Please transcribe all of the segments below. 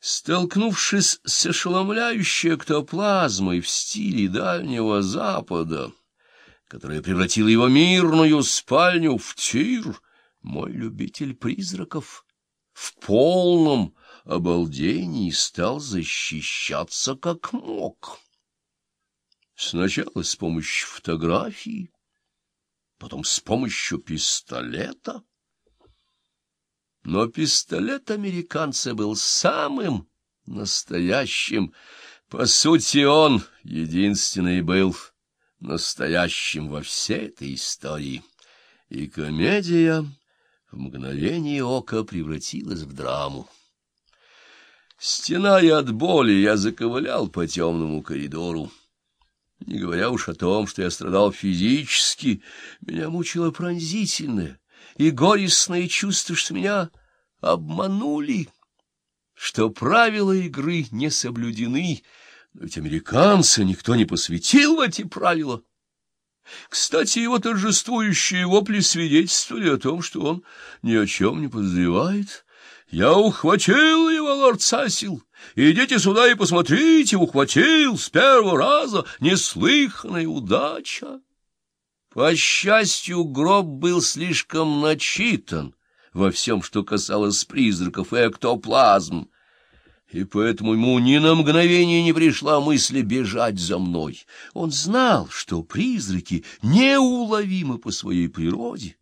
Столкнувшись с ошеломляющей эктоплазмой в стиле Дальнего Запада, которая превратила его мирную спальню в тир, мой любитель призраков в полном обалдении стал защищаться как мог. Сначала с помощью фотографии, потом с помощью пистолета. Но пистолет американца был самым настоящим. По сути, он единственный был настоящим во всей этой истории. И комедия в мгновение ока превратилась в драму. Стеная от боли, я заковылял по темному коридору. Не говоря уж о том, что я страдал физически, меня мучило пронзительное и горестное чувство, что меня обманули, что правила игры не соблюдены, но ведь американца никто не посвятил в эти правила. Кстати, его торжествующие вопли свидетельствовали о том, что он ни о чем не подозревает. Я ухватил его, лорд Сасил. Идите сюда и посмотрите, ухватил с первого раза. Неслыханная удача. По счастью, гроб был слишком начитан во всем, что касалось призраков и эктоплазм и поэтому ему ни на мгновение не пришла мысль бежать за мной. Он знал, что призраки неуловимы по своей природе.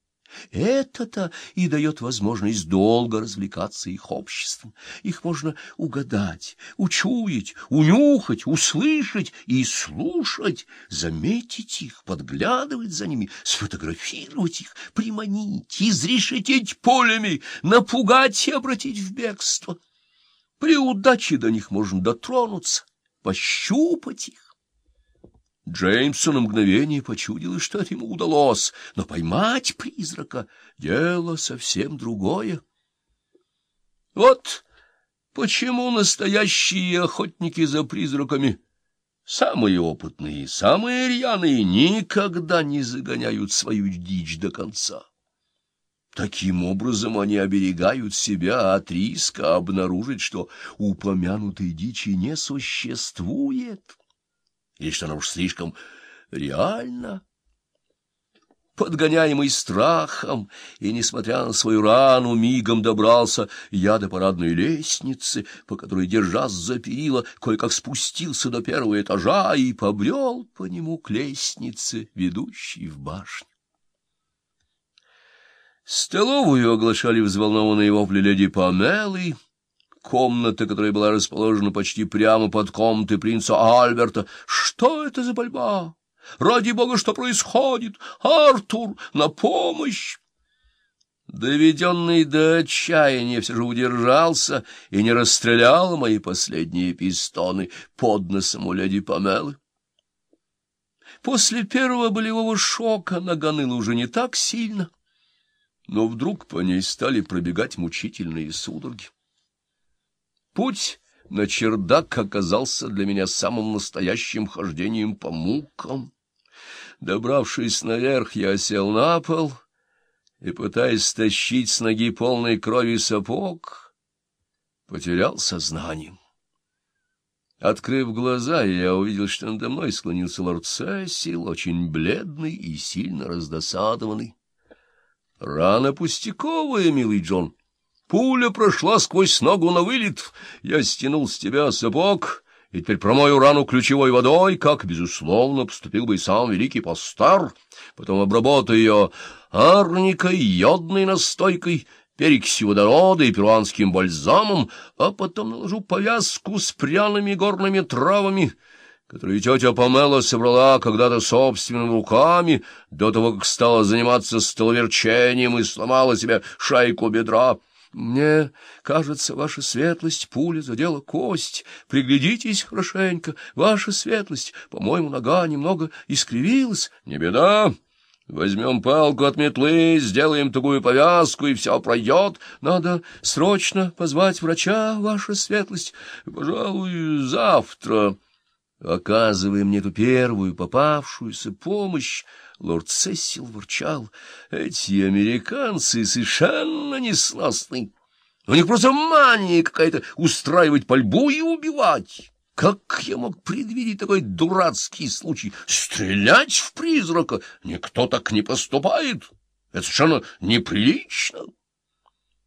Это-то и дает возможность долго развлекаться их обществом. Их можно угадать, учуять, унюхать, услышать и слушать, заметить их, подглядывать за ними, сфотографировать их, приманить, изрешетить полями, напугать и обратить в бегство. При удаче до них можно дотронуться, пощупать их. Джеймсу на мгновение почудилось, что ему удалось, но поймать призрака — дело совсем другое. Вот почему настоящие охотники за призраками, самые опытные, самые рьяные, никогда не загоняют свою дичь до конца. Таким образом они оберегают себя от риска обнаружить, что упомянутой дичи не существует, или что она уж слишком реально. Подгоняемый страхом и, несмотря на свою рану, мигом добрался я до парадной лестницы, по которой, держась за перила, кое-как спустился до первого этажа и побрел по нему к лестнице, ведущей в башню. Столовую оглашали взволнованные вопли леди Памелы, комната, которая была расположена почти прямо под комнатой принца Альберта. Что это за борьба? Ради бога, что происходит? Артур, на помощь! Доведенный до отчаяния все же удержался и не расстрелял мои последние пистоны под носом у леди Памелы. После первого болевого шока нога ныла уже не так сильно но вдруг по ней стали пробегать мучительные судороги. Путь на чердак оказался для меня самым настоящим хождением по мукам. Добравшись наверх, я сел на пол и, пытаясь стащить с ноги полной крови сапог, потерял сознание. Открыв глаза, я увидел, что надо мной склонился лорд Сесил, очень бледный и сильно раздосадованный. — Рана пустяковая, милый Джон. Пуля прошла сквозь ногу на вылет. Я стянул с тебя сапог, и теперь промою рану ключевой водой, как, безусловно, поступил бы и сам великий Постар. Потом обработаю ее арникой, йодной настойкой, перекисью водорода и перуанским бальзамом, а потом наложу повязку с пряными горными травами — которую тетя Памела собрала когда-то собственными руками, до того, как стала заниматься столоверчением и сломала себе шайку бедра. Мне кажется, ваша светлость, пуля задела кость. Приглядитесь хорошенько, ваша светлость. По-моему, нога немного искривилась. Не беда. Возьмем палку от метлы, сделаем такую повязку, и все пройдет. Надо срочно позвать врача, ваша светлость. Пожалуй, завтра... Оказывая мне эту первую попавшуюся помощь, лорд Сесил ворчал. Эти американцы совершенно несносны. У них просто мания какая-то устраивать пальбу и убивать. Как я мог предвидеть такой дурацкий случай? Стрелять в призрака? Никто так не поступает. Это совершенно неприлично.